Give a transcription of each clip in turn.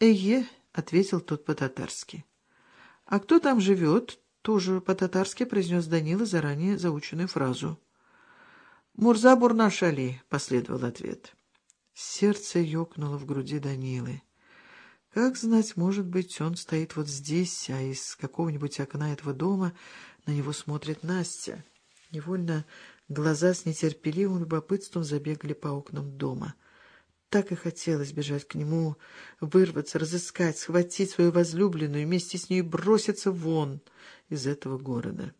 «Эге», — ответил тот по-татарски. «А кто там живет?» — тоже по-татарски произнес Данила заранее заученную фразу. «Мурза Бурнашали», — последовал ответ. Сердце ёкнуло в груди Данилы. Как знать, может быть, он стоит вот здесь, а из какого-нибудь окна этого дома на него смотрит Настя. Невольно глаза с нетерпеливым любопытством забегали по окнам дома — так и хотелось бежать к нему, вырваться, разыскать, схватить свою возлюбленную и вместе с ней броситься вон из этого города.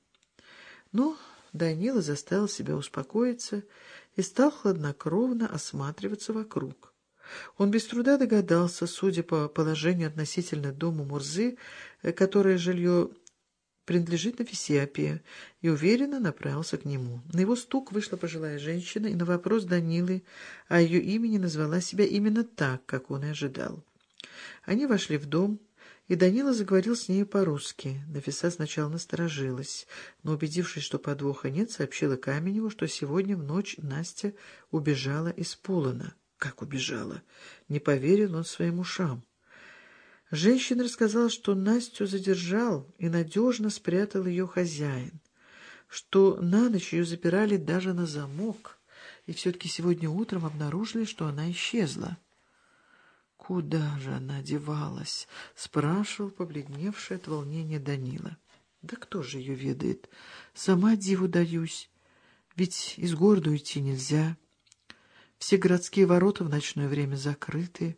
Но Данила заставил себя успокоиться и стал хладнокровно осматриваться вокруг. Он без труда догадался, судя по положению относительно дома Мурзы, которое жилье принадлежит Нависиапия, и уверенно направился к нему. На его стук вышла пожилая женщина, и на вопрос Данилы о ее имени назвала себя именно так, как он и ожидал. Они вошли в дом, и Данила заговорил с ней по-русски. Нафиса сначала насторожилась, но, убедившись, что подвоха нет, сообщила Каменеву, что сегодня в ночь Настя убежала из Полона. Как убежала? Не поверил он своим ушам. Женщина рассказала, что Настю задержал и надежно спрятал ее хозяин, что на ночь ее запирали даже на замок, и все-таки сегодня утром обнаружили, что она исчезла. «Куда же она девалась?» — спрашивал побледневший от волнения Данила. «Да кто же ее ведает? Сама диву даюсь. Ведь из города уйти нельзя. Все городские ворота в ночное время закрыты»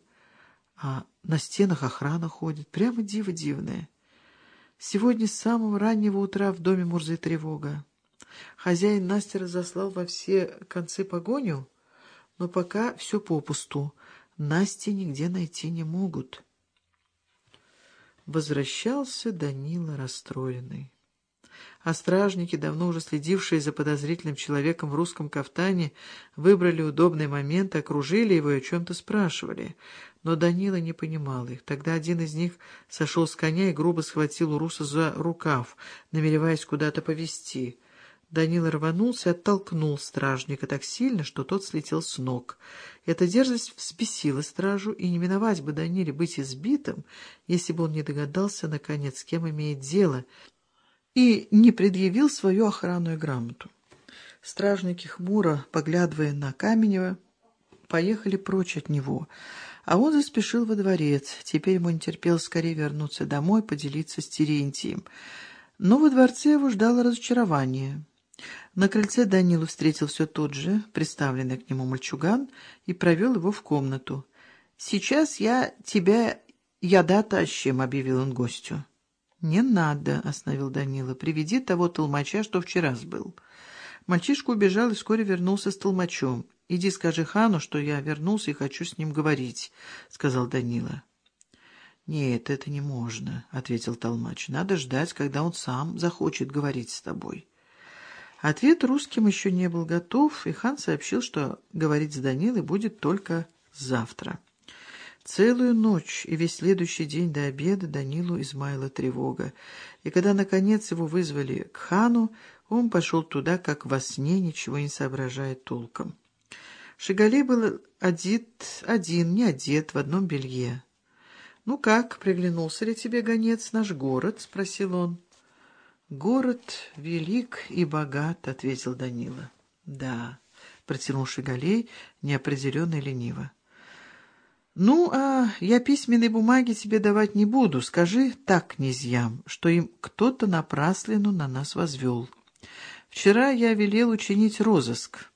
а на стенах охрана ходит. Прямо диво дивное. Сегодня с самого раннего утра в доме Мурзы тревога. Хозяин Настя разослал во все концы погоню, но пока все попусту. Насти нигде найти не могут. Возвращался Данила расстроенный а стражники, давно уже следившие за подозрительным человеком в русском кафтане, выбрали удобный момент, окружили его и о чем-то спрашивали. Но Данила не понимал их. Тогда один из них сошел с коня и грубо схватил у Руса за рукав, намереваясь куда-то повести. Данила рванулся и оттолкнул стражника так сильно, что тот слетел с ног. Эта дерзость взбесила стражу, и не миновать бы Даниле быть избитым, если бы он не догадался, наконец, с кем имеет дело — и не предъявил свою охранную грамоту. Стражники хмуро, поглядывая на Каменева, поехали прочь от него, а он заспешил во дворец. Теперь ему не терпел скорее вернуться домой, поделиться с Терентием. Но во дворце его ждало разочарование. На крыльце Данилу встретил все тот же, представленный к нему мальчуган, и провел его в комнату. «Сейчас я тебя яда тащим», — объявил он гостю. «Не надо», — остановил Данила. «Приведи того толмача, что вчера сбыл». Мальчишка убежал и вскоре вернулся с толмачом. «Иди скажи хану, что я вернулся и хочу с ним говорить», — сказал Данила. «Нет, это не можно», — ответил толмач. «Надо ждать, когда он сам захочет говорить с тобой». Ответ русским еще не был готов, и хан сообщил, что говорить с Данилой будет только завтра. Целую ночь и весь следующий день до обеда Данилу измаяла тревога, и когда, наконец, его вызвали к хану, он пошел туда, как во сне, ничего не соображая толком. Шигалей был одет, один, не одет, в одном белье. — Ну как, приглянулся ли тебе, гонец, наш город? — спросил он. — Город велик и богат, — ответил Данила. — Да, — протянул Шигалей, неопределенно и лениво. «Ну, а я письменной бумаги тебе давать не буду. Скажи так князьям, что им кто-то напраслину на нас возвел. Вчера я велел учинить розыск.